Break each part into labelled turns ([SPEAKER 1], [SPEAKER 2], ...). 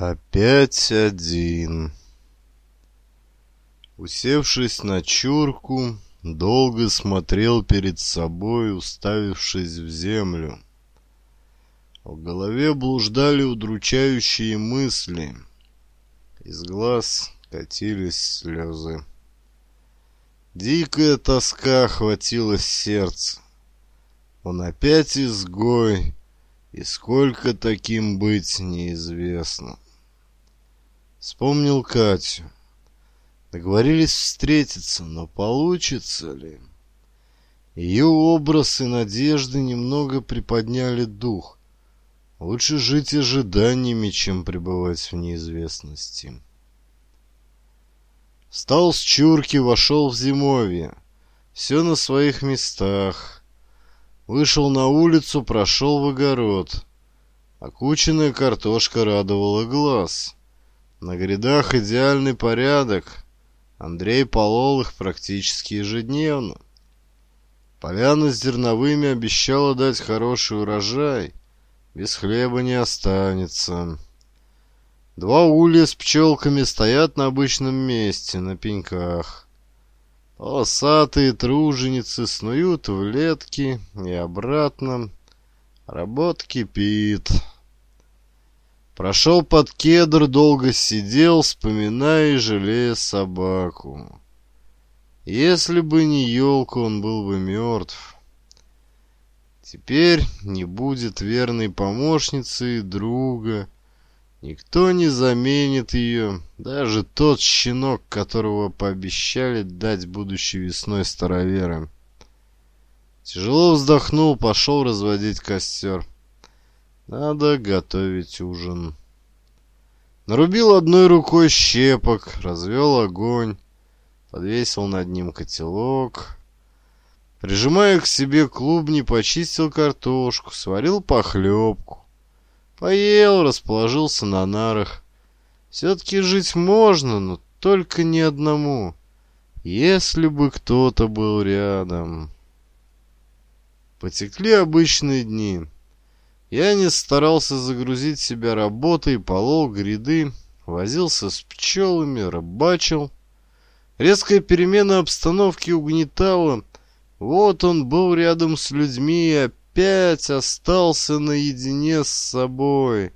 [SPEAKER 1] Опять один. Усевшись на чурку, долго смотрел перед собой, уставившись в землю. В голове блуждали удручающие мысли. Из глаз катились слезы. Дикая тоска охватила сердце. Он опять изгой, и сколько таким быть неизвестно. Вспомнил Катю. Договорились встретиться, но получится ли? Ее образ и надежды немного приподняли дух. Лучше жить ожиданиями, чем пребывать в неизвестности. Встал с чурки, вошел в зимовье. Все на своих местах. Вышел на улицу, прошел в огород. Окученная картошка радовала глаз. — на грядах идеальный порядок. Андрей полол их практически ежедневно. Поляна с зерновыми обещала дать хороший урожай. Без хлеба не останется. Два улья с пчелками стоят на обычном месте, на пеньках. Осатые труженицы снуют в летки и обратно. Работа кипит. Прошел под кедр, долго сидел, вспоминая и жалея собаку. Если бы не елка, он был бы мертв. Теперь не будет верной помощницы и друга. Никто не заменит ее, даже тот щенок, которого пообещали дать будущей весной староверам. Тяжело вздохнул, пошел разводить костер. Надо готовить ужин. Нарубил одной рукой щепок, развел огонь, подвесил над ним котелок. Прижимая к себе клубни, почистил картошку, сварил похлебку. Поел, расположился на нарах. Все-таки жить можно, но только не одному. Если бы кто-то был рядом. Потекли обычные дни. Я не старался загрузить себя работой, полол гряды, возился с пчелами, рыбачил. Резкая перемена обстановки угнетала. Вот он был рядом с людьми и опять остался наедине с собой.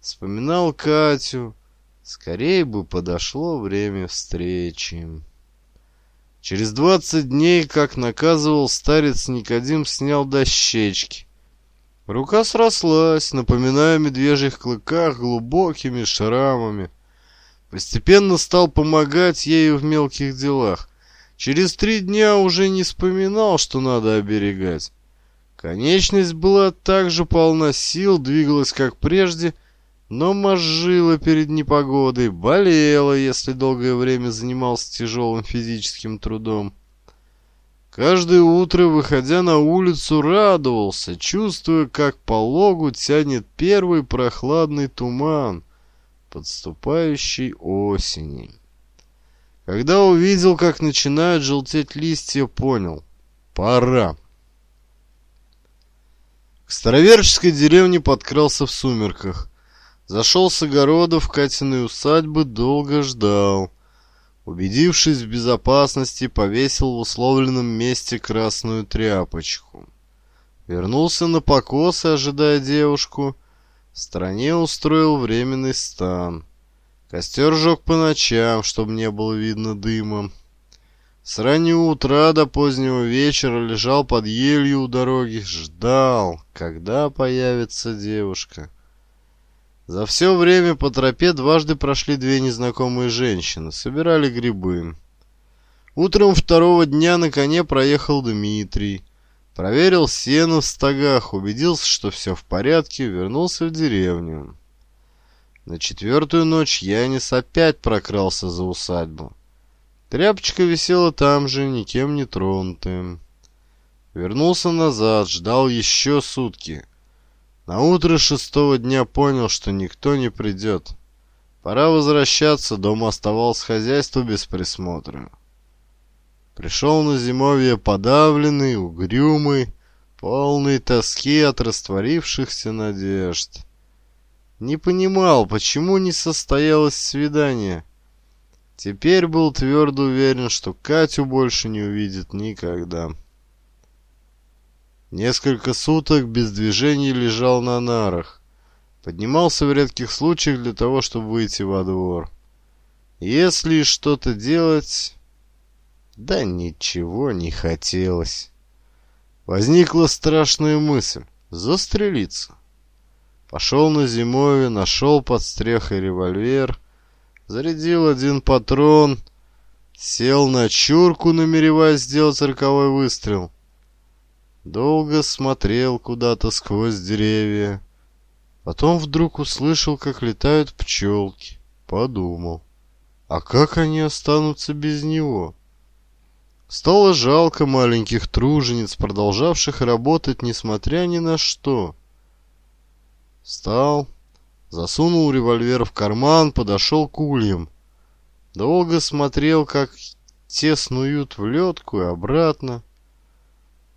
[SPEAKER 1] Вспоминал Катю. Скорее бы подошло время встречи. Через двадцать дней, как наказывал старец, Никодим снял дощечки. Рука срослась, напоминая о медвежьих клыках глубокими шрамами. Постепенно стал помогать ею в мелких делах. Через три дня уже не вспоминал, что надо оберегать. Конечность была также полна сил, двигалась как прежде, но мозжила перед непогодой, болела, если долгое время занимался тяжелым физическим трудом. Каждое утро, выходя на улицу, радовался, чувствуя, как по логу тянет первый прохладный туман подступающий осени. Когда увидел, как начинают желтеть листья, понял — пора. К староверческой деревне подкрался в сумерках. Зашел с огорода в Катиной усадьбы, долго ждал — Убедившись в безопасности, повесил в условленном месте красную тряпочку. Вернулся на покос, ожидая девушку. В стране устроил временный стан. Костер жег по ночам, чтобы не было видно дыма. С раннего утра до позднего вечера лежал под елью у дороги, ждал, когда появится девушка. За все время по тропе дважды прошли две незнакомые женщины, собирали грибы. Утром второго дня на коне проехал Дмитрий. Проверил сено в стогах, убедился, что все в порядке, вернулся в деревню. На четвертую ночь Янис опять прокрался за усадьбу. Тряпочка висела там же, никем не тронутая. Вернулся назад, ждал еще сутки. На утро шестого дня понял, что никто не придет. Пора возвращаться, дома оставалось хозяйство без присмотра. Пришел на зимовье подавленный, угрюмый, полный тоски от растворившихся надежд. Не понимал, почему не состоялось свидание. Теперь был твердо уверен, что Катю больше не увидит никогда. Несколько суток без движения лежал на нарах. Поднимался в редких случаях для того, чтобы выйти во двор. Если что-то делать... Да ничего не хотелось. Возникла страшная мысль — застрелиться. Пошел на зимовье, нашел под стрехой револьвер, зарядил один патрон, сел на чурку, намереваясь сделать роковой выстрел — Долго смотрел куда-то сквозь деревья. Потом вдруг услышал, как летают пчелки. Подумал, а как они останутся без него? Стало жалко маленьких тружениц, продолжавших работать, несмотря ни на что. Встал, засунул револьвер в карман, подошел к ульям. Долго смотрел, как те снуют в ледку и обратно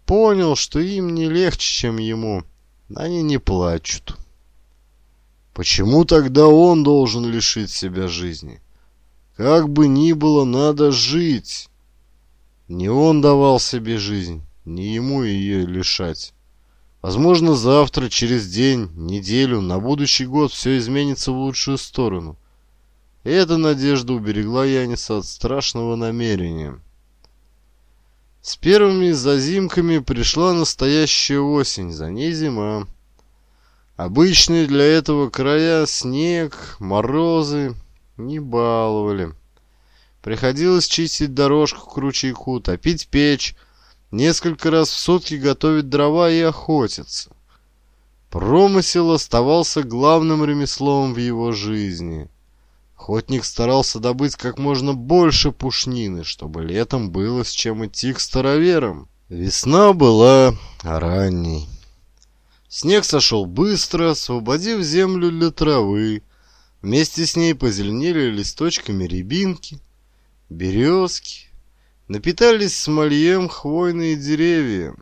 [SPEAKER 1] понял, что им не легче, чем ему. Они не плачут. Почему тогда он должен лишить себя жизни? Как бы ни было, надо жить. Не он давал себе жизнь, не ему ее лишать. Возможно, завтра, через день, неделю, на будущий год все изменится в лучшую сторону. Эта надежда уберегла Яниса от страшного намерения. С первыми зазимками пришла настоящая осень, за ней зима. Обычные для этого края снег, морозы не баловали. Приходилось чистить дорожку к ручейку, топить печь, несколько раз в сутки готовить дрова и охотиться. Промысел оставался главным ремеслом в его жизни. Охотник старался добыть как можно больше пушнины, чтобы летом было с чем идти к староверам. Весна была ранней. Снег сошел быстро, освободив землю для травы. Вместе с ней позеленели листочками рябинки, березки. Напитались смольем хвойные деревья.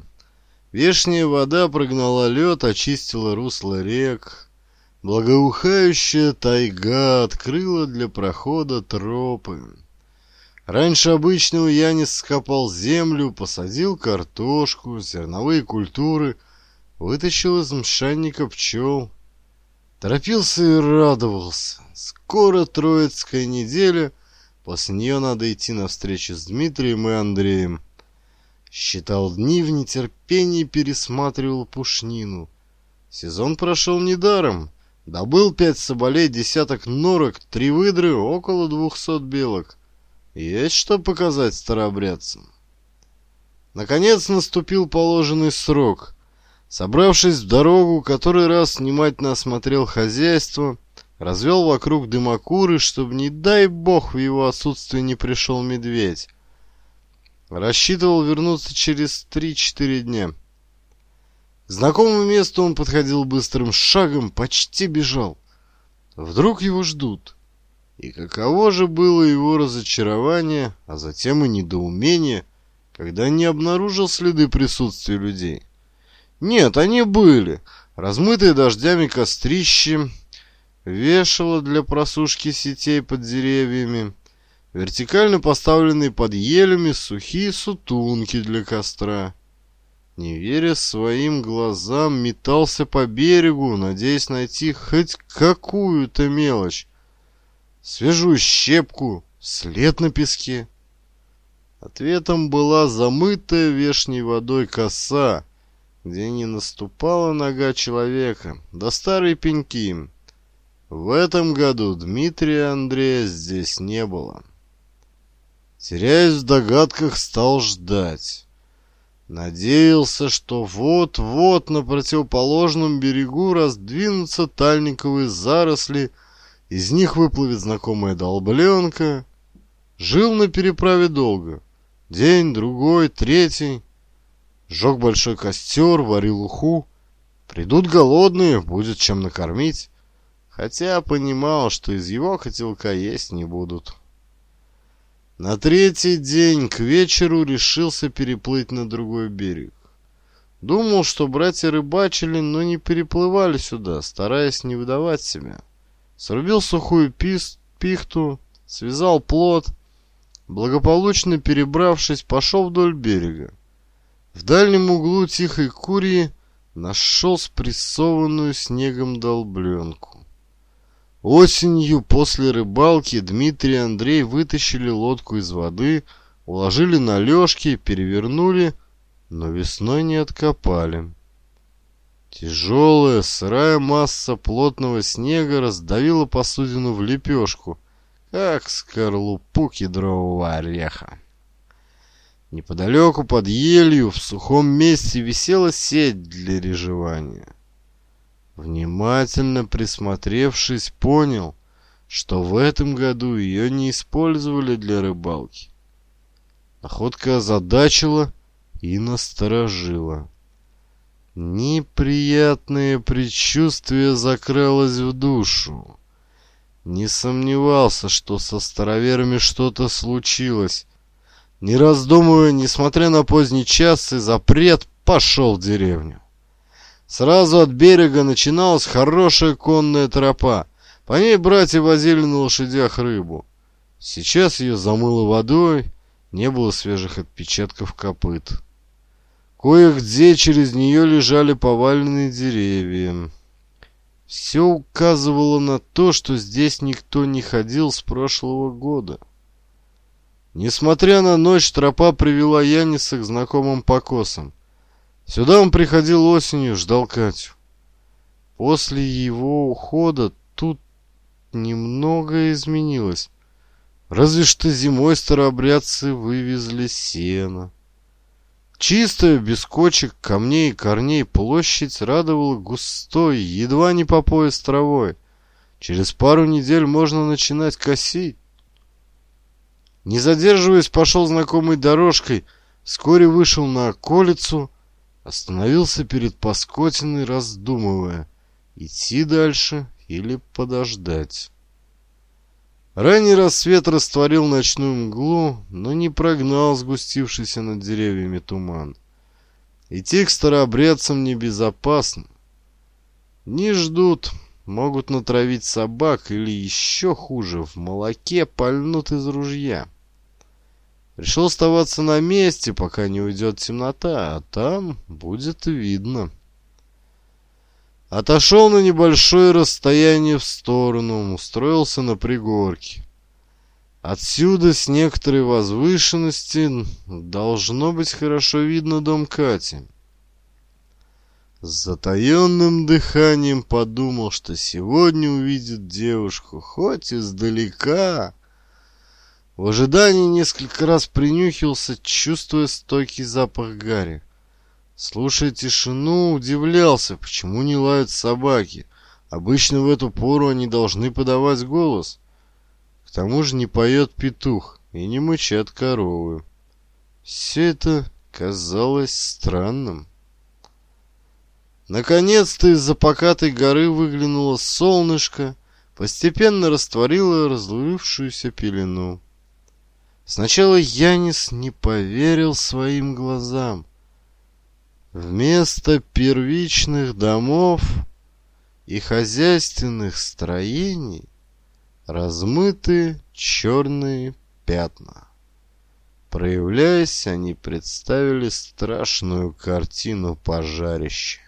[SPEAKER 1] Вешняя вода прогнала лед, очистила русло рек. Благоухающая тайга открыла для прохода тропы. Раньше обычного я не скопал землю, посадил картошку, зерновые культуры, вытащил из мшанника пчел. Торопился и радовался. Скоро Троицкая неделя, после нее надо идти на встречу с Дмитрием и Андреем. Считал дни в нетерпении, пересматривал пушнину. Сезон прошел недаром. Добыл пять соболей, десяток норок, три выдры, около двухсот белок. Есть что показать старообрядцам. Наконец наступил положенный срок. Собравшись в дорогу, который раз внимательно осмотрел хозяйство, развел вокруг дымокуры, чтобы, не дай бог, в его отсутствие не пришел медведь. Рассчитывал вернуться через 3-4 дня. Знакомому месту он подходил быстрым шагом, почти бежал. Вдруг его ждут. И каково же было его разочарование, а затем и недоумение, когда не обнаружил следы присутствия людей. Нет, они были. Размытые дождями кострищи, вешало для просушки сетей под деревьями, вертикально поставленные под елями сухие сутунки для костра. Не веря своим глазам, метался по берегу, надеясь найти хоть какую-то мелочь. Свежую щепку, след на песке. Ответом была замытая вешней водой коса, где не наступала нога человека, да старые пеньки. В этом году Дмитрия Андрея здесь не было. Теряясь в догадках, стал ждать. Надеялся, что вот-вот на противоположном берегу раздвинутся тальниковые заросли, из них выплывет знакомая долбленка. Жил на переправе долго. День, другой, третий. Жег большой костер, варил уху. Придут голодные, будет чем накормить. Хотя понимал, что из его котелка есть не будут. На третий день к вечеру решился переплыть на другой берег. Думал, что братья рыбачили, но не переплывали сюда, стараясь не выдавать себя. Срубил сухую пис пихту, связал плод, благополучно перебравшись, пошел вдоль берега. В дальнем углу тихой курии нашел спрессованную снегом долбленку. Осенью после рыбалки Дмитрий и Андрей вытащили лодку из воды, уложили на лёжки, перевернули, но весной не откопали. Тяжелая, сырая масса плотного снега раздавила посудину в лепешку, как скорлупу кедрового ореха. Неподалеку под елью в сухом месте висела сеть для режевания. Внимательно присмотревшись, понял, что в этом году ее не использовали для рыбалки. Находка озадачила и насторожила. Неприятное предчувствие закралось в душу. Не сомневался, что со староверами что-то случилось. Не раздумывая, несмотря на поздний час и запрет, пошел в деревню. Сразу от берега начиналась хорошая конная тропа. По ней братья возили на лошадях рыбу. Сейчас ее замыло водой, не было свежих отпечатков копыт. Кое-где через нее лежали поваленные деревья. Все указывало на то, что здесь никто не ходил с прошлого года. Несмотря на ночь, тропа привела Яниса к знакомым покосам. Сюда он приходил осенью, ждал Катю. После его ухода тут немного изменилось. Разве что зимой старообрядцы вывезли сено. Чистая, без кочек, камней и корней площадь радовала густой, едва не по пояс травой. Через пару недель можно начинать косить. Не задерживаясь, пошел знакомой дорожкой, вскоре вышел на околицу, Остановился перед Паскотиной, раздумывая, идти дальше или подождать. Ранний рассвет растворил ночную мглу, но не прогнал сгустившийся над деревьями туман. Идти к старообрядцам небезопасно. Не ждут, могут натравить собак или еще хуже, в молоке пальнут из ружья. Решил оставаться на месте, пока не уйдет темнота, а там будет видно. Отошел на небольшое расстояние в сторону, устроился на пригорке. Отсюда, с некоторой возвышенности, должно быть хорошо видно дом Кати. С затаенным дыханием подумал, что сегодня увидит девушку, хоть издалека. В ожидании несколько раз принюхился, чувствуя стойкий запах гари. Слушая тишину, удивлялся, почему не лают собаки. Обычно в эту пору они должны подавать голос. К тому же не поет петух и не мычат коровы. Все это казалось странным. Наконец-то из-за покатой горы выглянуло солнышко, постепенно растворило разлывшуюся пелену. Сначала Янис не поверил своим глазам. Вместо первичных домов и хозяйственных строений размыты черные пятна. Проявляясь, они представили страшную картину пожарища.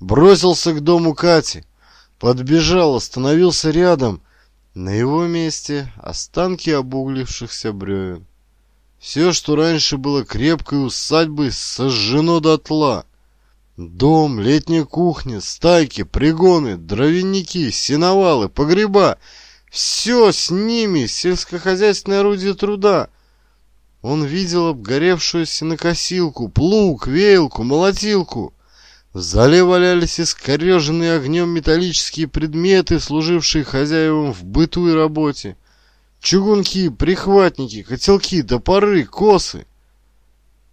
[SPEAKER 1] Бросился к дому Кати, подбежал, остановился рядом на его месте останки обуглившихся бревен. Все, что раньше было крепкой усадьбой, сожжено дотла. Дом, летняя кухня, стайки, пригоны, дровяники, сеновалы, погреба. Все с ними, сельскохозяйственное орудие труда. Он видел обгоревшуюся накосилку, плуг, веялку, молотилку. В зале валялись искореженные огнем металлические предметы, служившие хозяевам в быту и работе. Чугунки, прихватники, котелки, топоры, косы.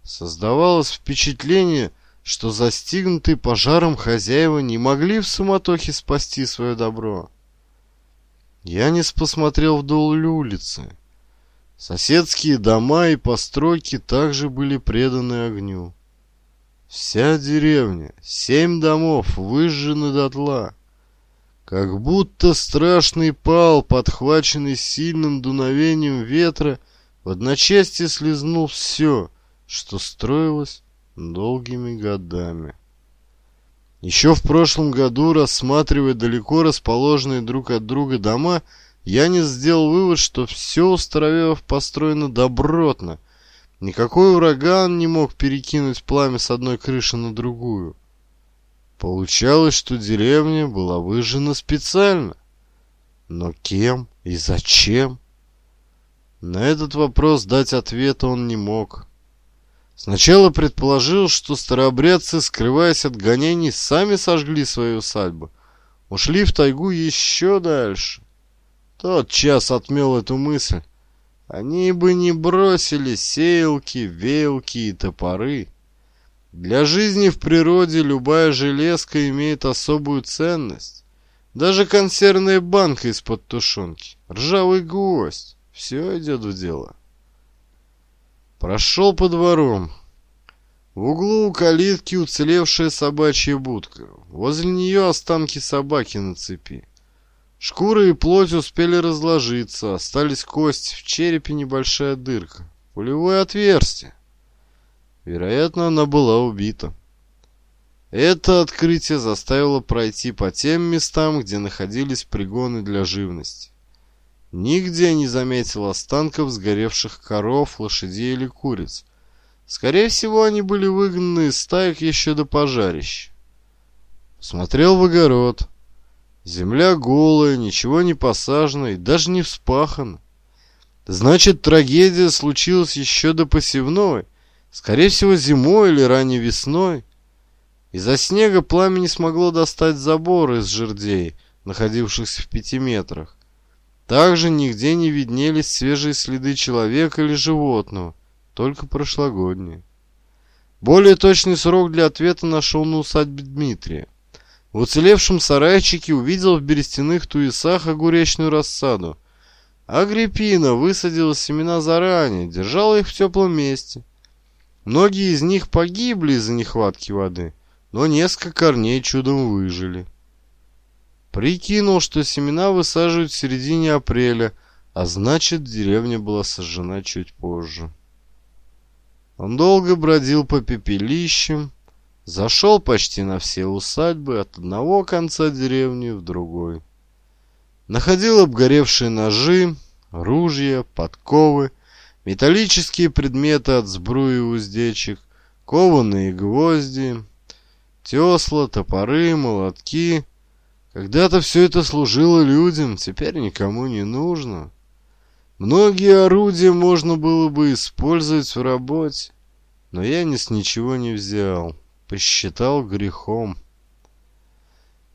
[SPEAKER 1] Создавалось впечатление, что застигнутые пожаром хозяева не могли в суматохе спасти свое добро. Янис посмотрел вдоль улицы. Соседские дома и постройки также были преданы огню. Вся деревня, семь домов выжжены дотла. Как будто страшный пал, подхваченный сильным дуновением ветра, в одночасье слезнул все, что строилось долгими годами. Еще в прошлом году, рассматривая далеко расположенные друг от друга дома, я не сделал вывод, что все Устровев построено добротно, Никакой ураган не мог перекинуть пламя с одной крыши на другую. Получалось, что деревня была выжжена специально. Но кем и зачем? На этот вопрос дать ответ он не мог. Сначала предположил, что старообрядцы, скрываясь от гонений, сами сожгли свою усадьбу. Ушли в тайгу еще дальше. Тот час отмел эту мысль. Они бы не бросили сеялки, веялки и топоры. Для жизни в природе любая железка имеет особую ценность. Даже консервная банка из-под тушенки, ржавый гвоздь. Все идет в дело. Прошел по дворам. В углу у калитки уцелевшая собачья будка. Возле нее останки собаки на цепи. Шкура и плоть успели разложиться, остались кости, в черепе небольшая дырка. Пулевое отверстие. Вероятно, она была убита. Это открытие заставило пройти по тем местам, где находились пригоны для живности. Нигде не заметил останков сгоревших коров, лошадей или куриц. Скорее всего, они были выгнаны из стаек еще до пожарища. Смотрел в огород. Земля голая, ничего не посажено и даже не вспахано. Значит, трагедия случилась еще до посевной, скорее всего, зимой или ранней весной. Из-за снега пламя не смогло достать заборы из жердей, находившихся в пяти метрах. Также нигде не виднелись свежие следы человека или животного, только прошлогодние. Более точный срок для ответа нашел на усадьбе Дмитрия. В уцелевшем сарайчике увидел в берестяных туесах огуречную рассаду. Агриппина высадила семена заранее, держала их в теплом месте. Многие из них погибли из-за нехватки воды, но несколько корней чудом выжили. Прикинул, что семена высаживают в середине апреля, а значит деревня была сожжена чуть позже. Он долго бродил по пепелищам, Зашел почти на все усадьбы от одного конца деревни в другой. Находил обгоревшие ножи, ружья, подковы, металлические предметы от сбруи и уздечек, кованые гвозди, тесла, топоры, молотки. Когда-то все это служило людям, теперь никому не нужно. Многие орудия можно было бы использовать в работе, но я ни с ничего не взял посчитал грехом.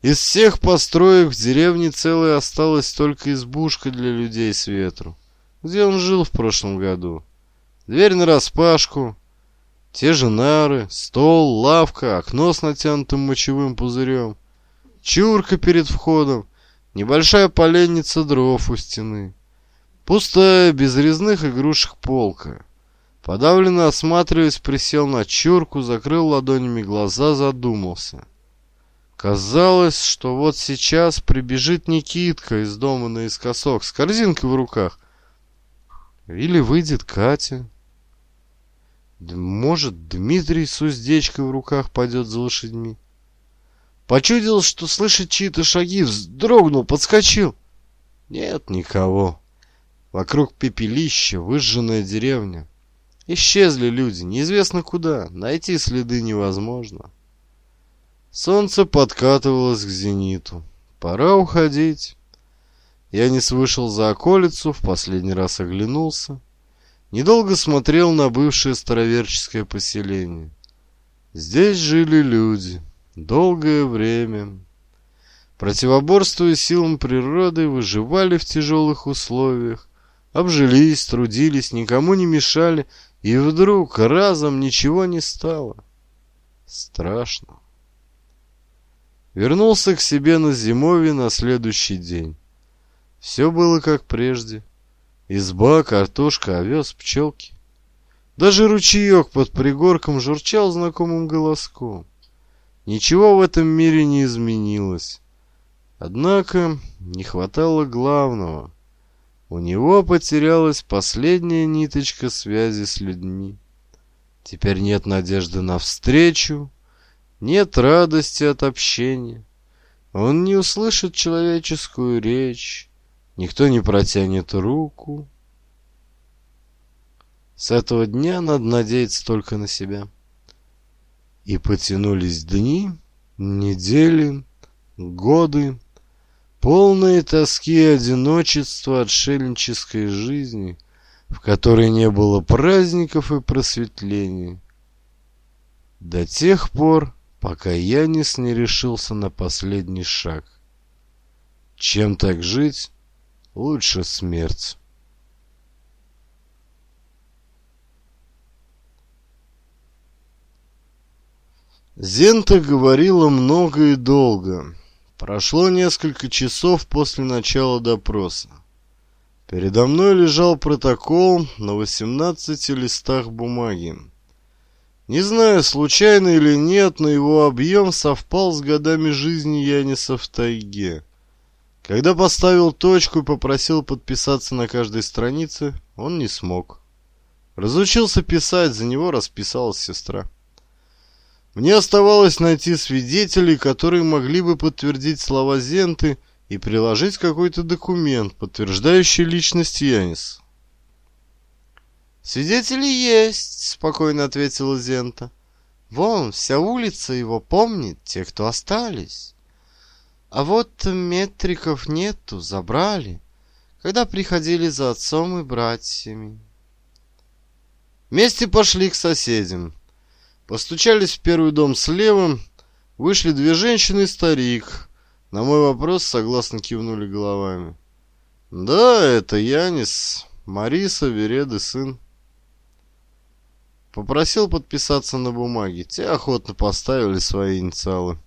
[SPEAKER 1] Из всех построек в деревне целой осталась только избушка для людей с ветру, где он жил в прошлом году. Дверь нараспашку, те же нары, стол, лавка, окно с натянутым мочевым пузырем, чурка перед входом, небольшая поленница дров у стены, пустая, без резных игрушек полка. Подавленно осматриваясь, присел на чурку, закрыл ладонями глаза, задумался. Казалось, что вот сейчас прибежит Никитка из дома наискосок с корзинкой в руках. Или выйдет Катя. Может, Дмитрий с уздечкой в руках пойдет за лошадьми. Почудил, что слышит чьи-то шаги, вздрогнул, подскочил. Нет никого. Вокруг пепелища, выжженная деревня. Исчезли люди, неизвестно куда, найти следы невозможно. Солнце подкатывалось к зениту. Пора уходить. Я не вышел за околицу, в последний раз оглянулся. Недолго смотрел на бывшее староверческое поселение. Здесь жили люди. Долгое время. Противоборствуя силам природы, выживали в тяжелых условиях. Обжились, трудились, никому не мешали и вдруг разом ничего не стало. Страшно. Вернулся к себе на зимовье на следующий день. Все было как прежде. Изба, картошка, овес, пчелки. Даже ручеек под пригорком журчал знакомым голоском. Ничего в этом мире не изменилось. Однако не хватало главного — у него потерялась последняя ниточка связи с людьми. Теперь нет надежды на встречу, нет радости от общения. Он не услышит человеческую речь, никто не протянет руку. С этого дня надо надеяться только на себя. И потянулись дни, недели, годы полные тоски и одиночества отшельнической жизни, в которой не было праздников и просветлений. До тех пор, пока Янис не решился на последний шаг. Чем так жить, лучше смерть. Зента говорила много и долго. Прошло несколько часов после начала допроса. Передо мной лежал протокол на 18 листах бумаги. Не знаю, случайно или нет, но его объем совпал с годами жизни Яниса в тайге. Когда поставил точку и попросил подписаться на каждой странице, он не смог. Разучился писать, за него расписалась сестра. Мне оставалось найти свидетелей, которые могли бы подтвердить слова Зенты и приложить какой-то документ, подтверждающий личность Яниса. «Свидетели есть», — спокойно ответила Зента. «Вон, вся улица его помнит, те, кто остались. А вот метриков нету, забрали, когда приходили за отцом и братьями». Вместе пошли к соседям. Постучались в первый дом слева, вышли две женщины и старик. На мой вопрос согласно кивнули головами. «Да, это Янис, Мариса, Вереды, сын». Попросил подписаться на бумаге. Те охотно поставили свои инициалы.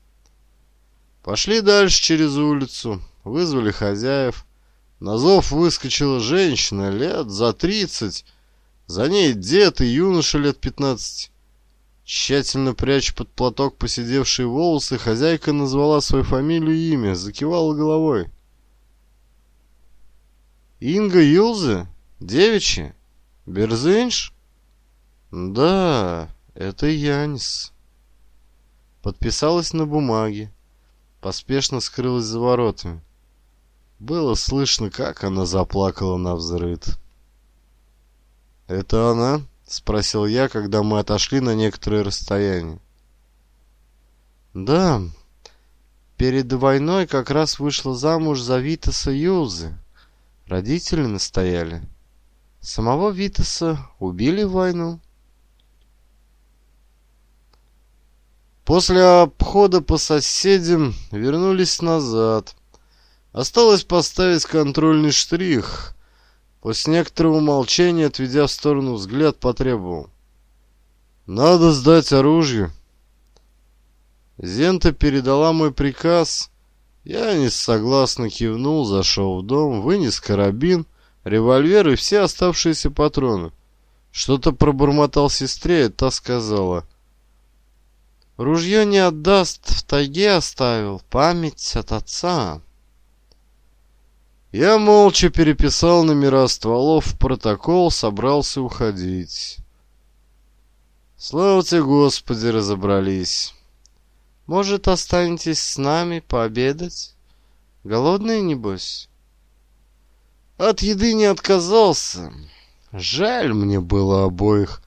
[SPEAKER 1] Пошли дальше через улицу, вызвали хозяев. На зов выскочила женщина лет за тридцать, за ней дед и юноша лет пятнадцать. Тщательно пряча под платок посидевшие волосы, хозяйка назвала свою фамилию и имя, закивала головой. «Инга Юлзе? Девичья? Берзинш?» «Да, это Янис». Подписалась на бумаге. Поспешно скрылась за воротами. Было слышно, как она заплакала на взрыд. «Это она?» — спросил я, когда мы отошли на некоторое расстояние. «Да, перед войной как раз вышла замуж за Витаса Юлзы. Родители настояли. Самого Витаса убили в войну». После обхода по соседям вернулись назад. Осталось поставить контрольный штрих — После некоторого молчания, отведя в сторону взгляд, потребовал. «Надо сдать оружие». Зента передала мой приказ. Я не согласно кивнул, зашел в дом, вынес карабин, револьвер и все оставшиеся патроны. Что-то пробормотал сестре, и та сказала. «Ружье не отдаст, в тайге оставил, память от отца». Я молча переписал номера стволов в протокол, собрался уходить. Слава тебе, Господи, разобрались. Может, останетесь с нами пообедать? Голодные, небось? От еды не отказался. Жаль мне было обоих.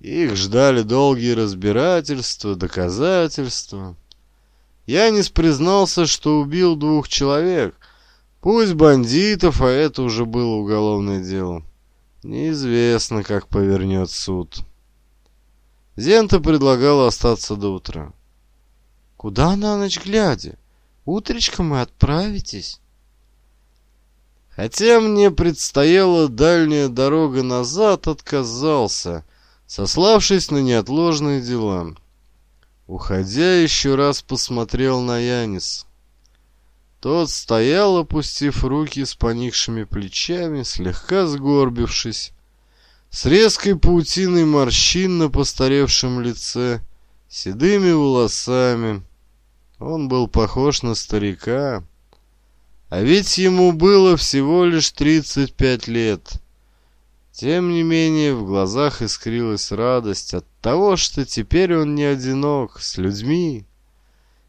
[SPEAKER 1] Их ждали долгие разбирательства, доказательства. Я не признался, что убил двух человек, Пусть бандитов, а это уже было уголовное дело. Неизвестно, как повернет суд. Зента предлагала остаться до утра. «Куда на ночь глядя? Утречком и отправитесь». Хотя мне предстояла дальняя дорога назад, отказался, сославшись на неотложные дела. Уходя, еще раз посмотрел на Яниса. Тот стоял, опустив руки с поникшими плечами, слегка сгорбившись, с резкой паутиной морщин на постаревшем лице, седыми волосами. Он был похож на старика, а ведь ему было всего лишь 35 лет. Тем не менее, в глазах искрилась радость от того, что теперь он не одинок с людьми,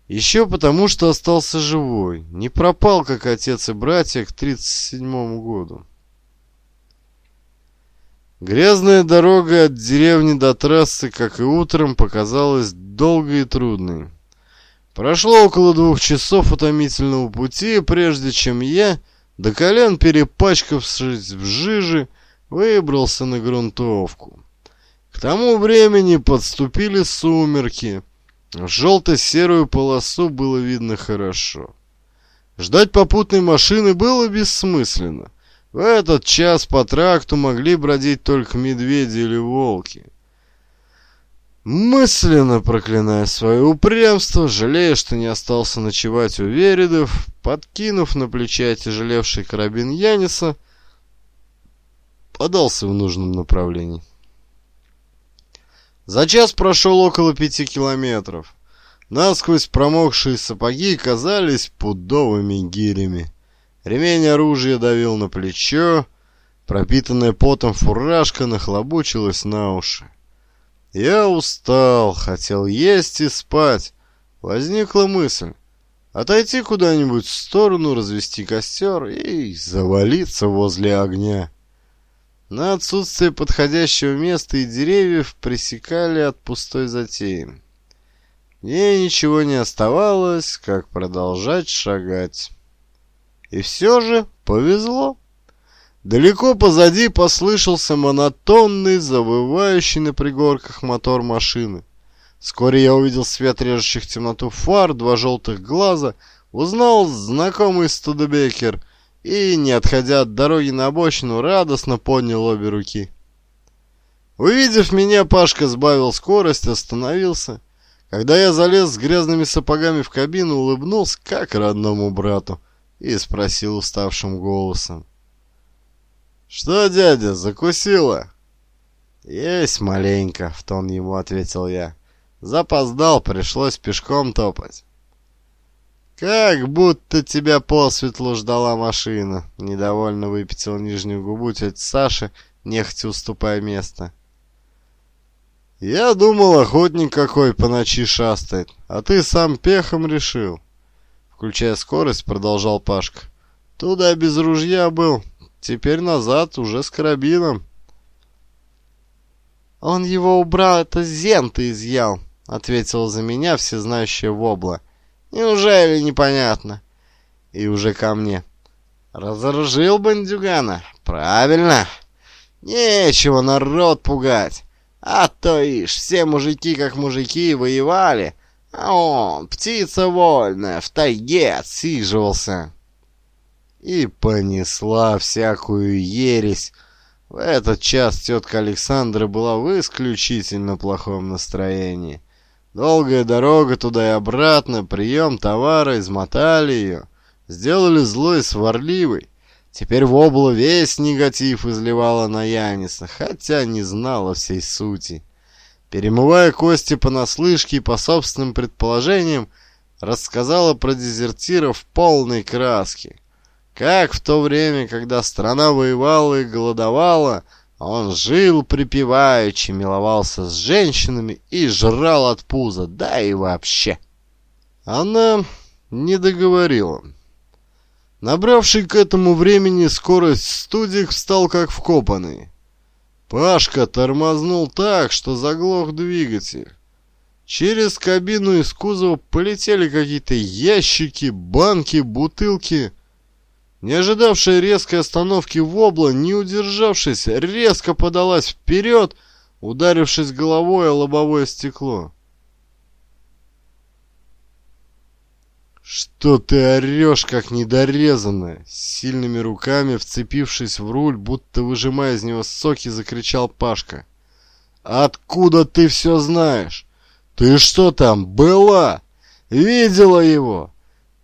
[SPEAKER 1] еще потому, что остался живой, не пропал, как отец и братья, к 37 году. Грязная дорога от деревни до трассы, как и утром, показалась долгой и трудной. Прошло около двух часов утомительного пути, прежде чем я, до колен перепачкавшись в жиже, выбрался на грунтовку. К тому времени подступили сумерки — Желто-серую полосу было видно хорошо. Ждать попутной машины было бессмысленно. В этот час по тракту могли бродить только медведи или волки. Мысленно проклиная свое упрямство, жалея, что не остался ночевать у Веридов, подкинув на плече тяжелевший карабин Яниса, подался в нужном направлении. За час прошел около пяти километров. Насквозь промокшие сапоги казались пудовыми гирями. Ремень оружия давил на плечо, пропитанная потом фуражка нахлобучилась на уши. Я устал, хотел есть и спать. Возникла мысль отойти куда-нибудь в сторону, развести костер и завалиться возле огня. На отсутствие подходящего места и деревьев пресекали от пустой затеи. Ей ничего не оставалось, как продолжать шагать. И все же повезло. Далеко позади послышался монотонный, завывающий на пригорках мотор машины. Вскоре я увидел свет режущих темноту фар, два желтых глаза, узнал знакомый студебекер — и, не отходя от дороги на обочину, радостно поднял обе руки. Увидев меня, Пашка сбавил скорость, остановился. Когда я залез с грязными сапогами в кабину, улыбнулся, как родному брату, и спросил уставшим голосом. «Что, дядя, закусила?» «Есть маленько», — в тон ему ответил я. «Запоздал, пришлось пешком топать». «Как будто тебя посветло ждала машина!» — недовольно выпятил нижнюю губу тетя Саша, нехотя уступая место. «Я думал, охотник какой по ночи шастает, а ты сам пехом решил!» Включая скорость, продолжал Пашка. «Туда без ружья был, теперь назад уже с карабином!» «Он его у брата Зента изъял!» — ответила за меня всезнающая Вобла. Неужели непонятно? И уже ко мне. Разоружил бандюгана? Правильно. Нечего народ пугать. А то ишь, все мужики как мужики воевали, а он, птица вольная, в тайге отсиживался. И понесла всякую ересь. В этот час тетка Александра была в исключительно плохом настроении. Долгая дорога туда и обратно, прием товара, измотали ее. Сделали злой сварливой. Теперь вобла весь негатив изливала на Яниса, хотя не знала всей сути. Перемывая кости понаслышке и по собственным предположениям, рассказала про дезертиров в полной краске. Как в то время, когда страна воевала и голодовала, он жил припеваючи, миловался с женщинами и жрал от пуза, да и вообще. Она не договорила. Набравший к этому времени скорость студик встал как вкопанный. Пашка тормознул так, что заглох двигатель. Через кабину из кузова полетели какие-то ящики, банки, бутылки. Не ожидавшая резкой остановки вобла, не удержавшись, резко подалась вперед, ударившись головой о лобовое стекло. «Что ты орешь, как недорезанная?» Сильными руками, вцепившись в руль, будто выжимая из него соки, закричал Пашка. «Откуда ты все знаешь? Ты что там, была? Видела его?»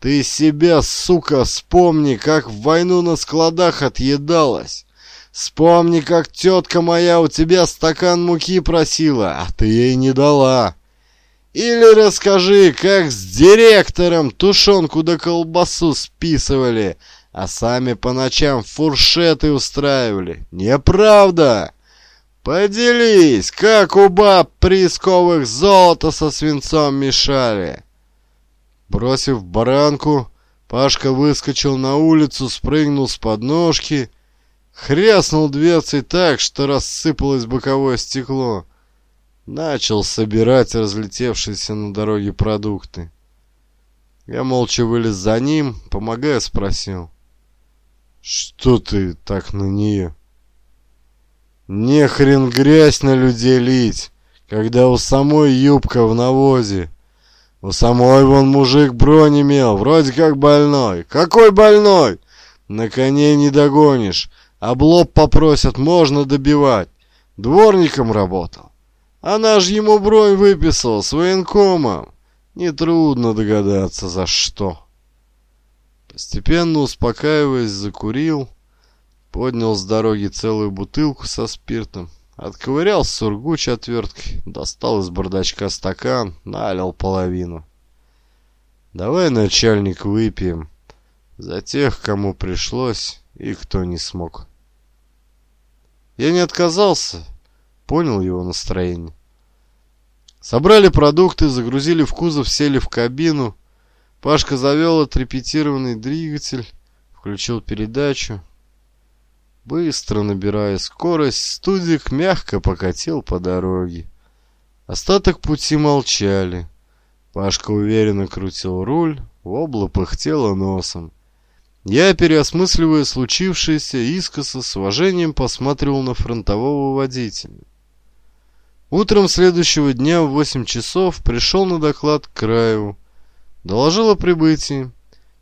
[SPEAKER 1] Ты себя, сука, вспомни, как в войну на складах отъедалась. Вспомни, как тетка моя у тебя стакан муки просила, а ты ей не дала. Или расскажи, как с директором тушенку да колбасу списывали, а сами по ночам фуршеты устраивали. Неправда! Поделись, как у баб приисковых золото со свинцом мешали. Бросив баранку, Пашка выскочил на улицу, спрыгнул с подножки, хряснул дверцей так, что рассыпалось боковое стекло. Начал собирать разлетевшиеся на дороге продукты. Я молча вылез за ним, помогая, спросил. «Что ты так на нее?» «Не хрен грязь на людей лить, когда у самой юбка в навозе!» У самой вон мужик бронь имел, вроде как больной. Какой больной? На коне не догонишь. Облоб попросят, можно добивать. Дворником работал. Она же ему бронь выписал, с военкомом. Нетрудно догадаться, за что. Постепенно успокаиваясь, закурил. Поднял с дороги целую бутылку со спиртом. Отковырял сургуч отверткой, достал из бардачка стакан, налил половину. «Давай, начальник, выпьем. За тех, кому пришлось и кто не смог». Я не отказался, понял его настроение. Собрали продукты, загрузили в кузов, сели в кабину. Пашка завел отрепетированный двигатель, включил передачу, Быстро набирая скорость, студик мягко покатил по дороге. Остаток пути молчали. Пашка уверенно крутил руль, вобла пыхтела носом. Я, переосмысливая случившееся, искоса с уважением посматривал на фронтового водителя. Утром следующего дня в 8 часов пришел на доклад к Краеву. Доложил о прибытии,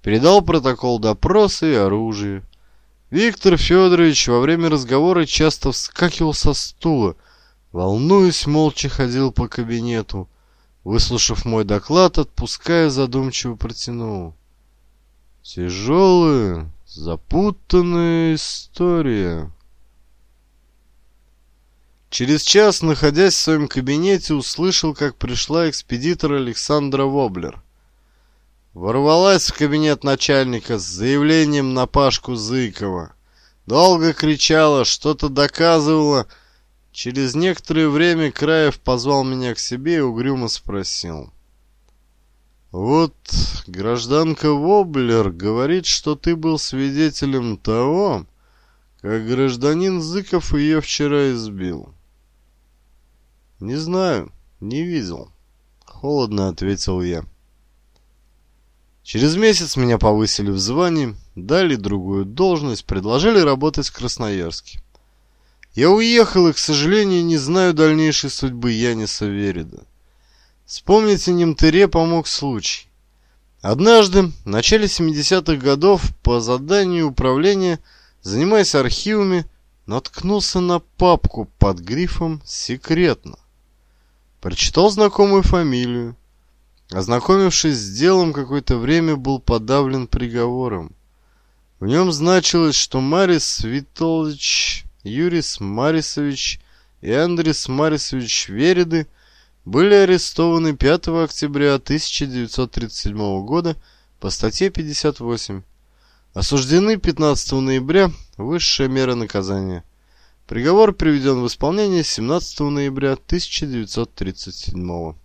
[SPEAKER 1] передал протокол допроса и оружие. Виктор Федорович во время разговора часто вскакивал со стула, волнуясь, молча ходил по кабинету. Выслушав мой доклад, отпуская, задумчиво протянул. Тяжелая, запутанная история. Через час, находясь в своем кабинете, услышал, как пришла экспедитор Александра Воблер ворвалась в кабинет начальника с заявлением на Пашку Зыкова. Долго кричала, что-то доказывала. Через некоторое время Краев позвал меня к себе и угрюмо спросил. «Вот гражданка Воблер говорит, что ты был свидетелем того, как гражданин Зыков ее вчера избил». «Не знаю, не видел», — холодно ответил я. Через месяц меня повысили в звании, дали другую должность, предложили работать в Красноярске. Я уехал и, к сожалению, не знаю дальнейшей судьбы Яниса Верида. Вспомните Немтыре помог случай. Однажды, в начале 70-х годов, по заданию управления, занимаясь архивами, наткнулся на папку под грифом «Секретно». Прочитал знакомую фамилию, Ознакомившись с делом, какое-то время был подавлен приговором. В нем значилось, что Марис Витолович, Юрис Марисович и Андрис Марисович Вереды были арестованы 5 октября 1937 года по статье 58. Осуждены 15 ноября, высшая мера наказания. Приговор приведен в исполнение 17 ноября 1937 года.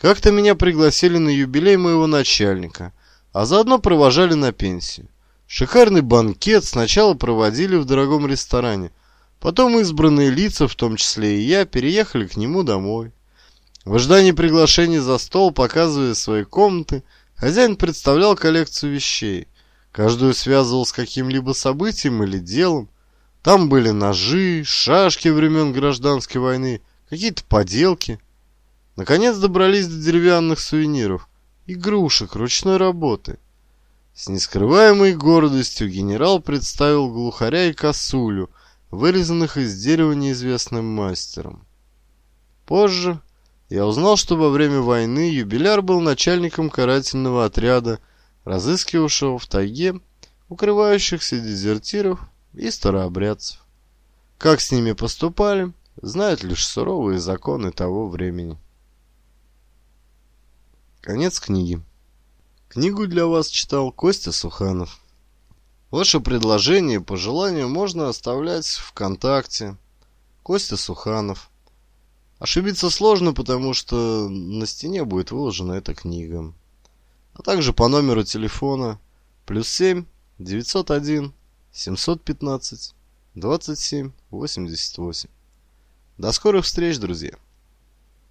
[SPEAKER 1] Как-то меня пригласили на юбилей моего начальника, а заодно провожали на пенсию. Шикарный банкет сначала проводили в дорогом ресторане, потом избранные лица, в том числе и я, переехали к нему домой. В ожидании приглашения за стол, показывая свои комнаты, хозяин представлял коллекцию вещей. Каждую связывал с каким-либо событием или делом. Там были ножи, шашки времен гражданской войны, какие-то поделки – Наконец добрались до деревянных сувениров, игрушек ручной работы. С нескрываемой гордостью генерал представил глухаря и косулю, вырезанных из дерева неизвестным мастером. Позже я узнал, что во время войны юбиляр был начальником карательного отряда, разыскивавшего в тайге укрывающихся дезертиров и старообрядцев. Как с ними поступали, знают лишь суровые законы того времени. Конец книги. Книгу для вас читал Костя Суханов. Ваши предложения и пожелания можно оставлять ВКонтакте. Костя Суханов. Ошибиться сложно, потому что на стене будет выложена эта книга. А также по номеру телефона плюс 7 901 715 27 88. До скорых встреч, друзья!